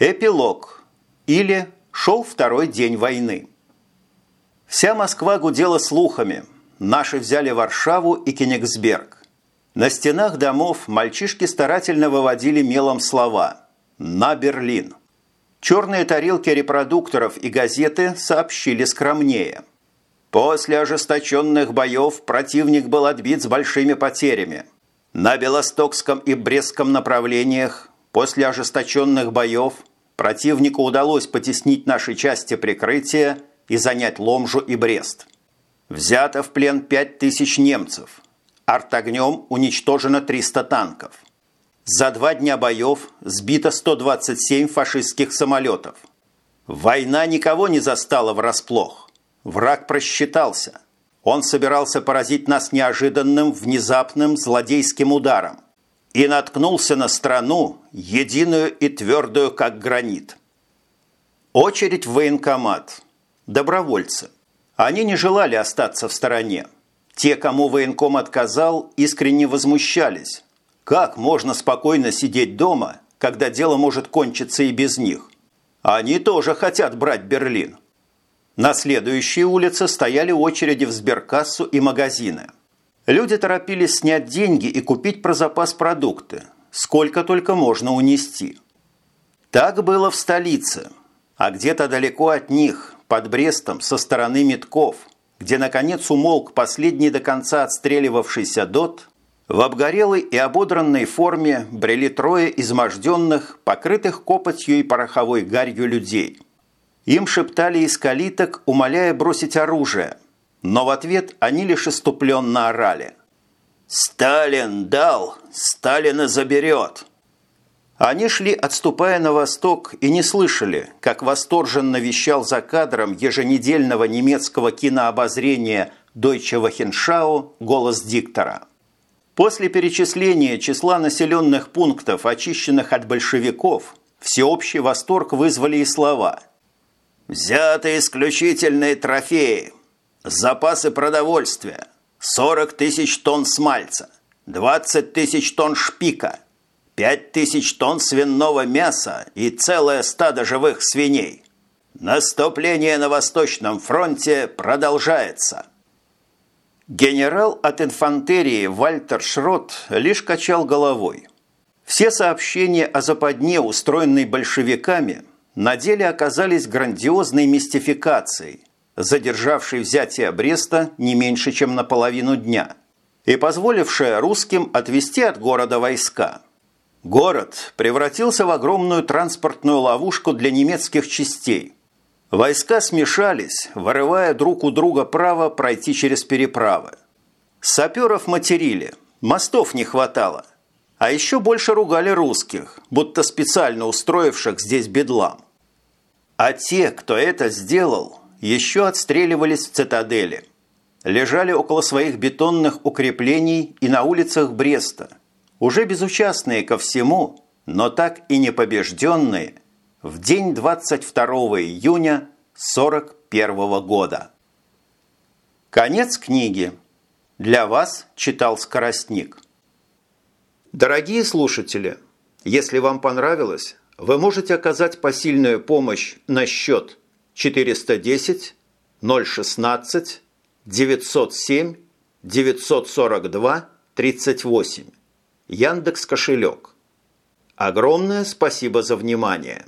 Эпилог. Или «Шел второй день войны». Вся Москва гудела слухами. Наши взяли Варшаву и Кенигсберг. На стенах домов мальчишки старательно выводили мелом слова «На Берлин». Черные тарелки репродукторов и газеты сообщили скромнее. После ожесточенных боев противник был отбит с большими потерями. На Белостокском и Брестском направлениях после ожесточенных боев противнику удалось потеснить наши части прикрытия и занять Ломжу и Брест. Взято в плен 5000 немцев. Артогнем уничтожено 300 танков. За два дня боев сбито 127 фашистских самолетов. Война никого не застала врасплох. Враг просчитался. Он собирался поразить нас неожиданным, внезапным, злодейским ударом. И наткнулся на страну, единую и твердую, как гранит. Очередь в военкомат. Добровольцы. Они не желали остаться в стороне. Те, кому военком отказал, искренне возмущались. Как можно спокойно сидеть дома, когда дело может кончиться и без них? Они тоже хотят брать Берлин. На следующей улице стояли очереди в сберкассу и магазины. Люди торопились снять деньги и купить про запас продукты, сколько только можно унести. Так было в столице, а где-то далеко от них, под Брестом, со стороны Метков, где наконец умолк последний до конца отстреливавшийся ДОТ, в обгорелой и ободранной форме брели трое изможденных, покрытых копотью и пороховой гарью людей. Им шептали из калиток, умоляя бросить оружие, но в ответ они лишь иступленно орали. «Сталин дал, Сталина заберет!» Они шли, отступая на восток, и не слышали, как восторженно вещал за кадром еженедельного немецкого кинообозрения Deutsche Wochenschau голос диктора – После перечисления числа населенных пунктов, очищенных от большевиков, всеобщий восторг вызвали и слова. «Взяты исключительные трофеи, запасы продовольствия, 40 тысяч тонн смальца, 20 тысяч тонн шпика, 5 тысяч тонн свиного мяса и целое стадо живых свиней. Наступление на Восточном фронте продолжается». Генерал от инфантерии Вальтер Шрот лишь качал головой. Все сообщения о западне, устроенной большевиками, на деле оказались грандиозной мистификацией, задержавшей взятие Бреста не меньше, чем на половину дня, и позволившая русским отвести от города войска. Город превратился в огромную транспортную ловушку для немецких частей, Войска смешались, вырывая друг у друга право пройти через переправы. Саперов материли, мостов не хватало. А еще больше ругали русских, будто специально устроивших здесь бедлам. А те, кто это сделал, еще отстреливались в цитадели. Лежали около своих бетонных укреплений и на улицах Бреста, уже безучастные ко всему, но так и не побежденные – в день 22 июня 41 года. Конец книги. Для вас читал Скоростник. Дорогие слушатели, если вам понравилось, вы можете оказать посильную помощь на счет 410 016 907 942 38. Яндекс кошелек. Огромное спасибо за внимание.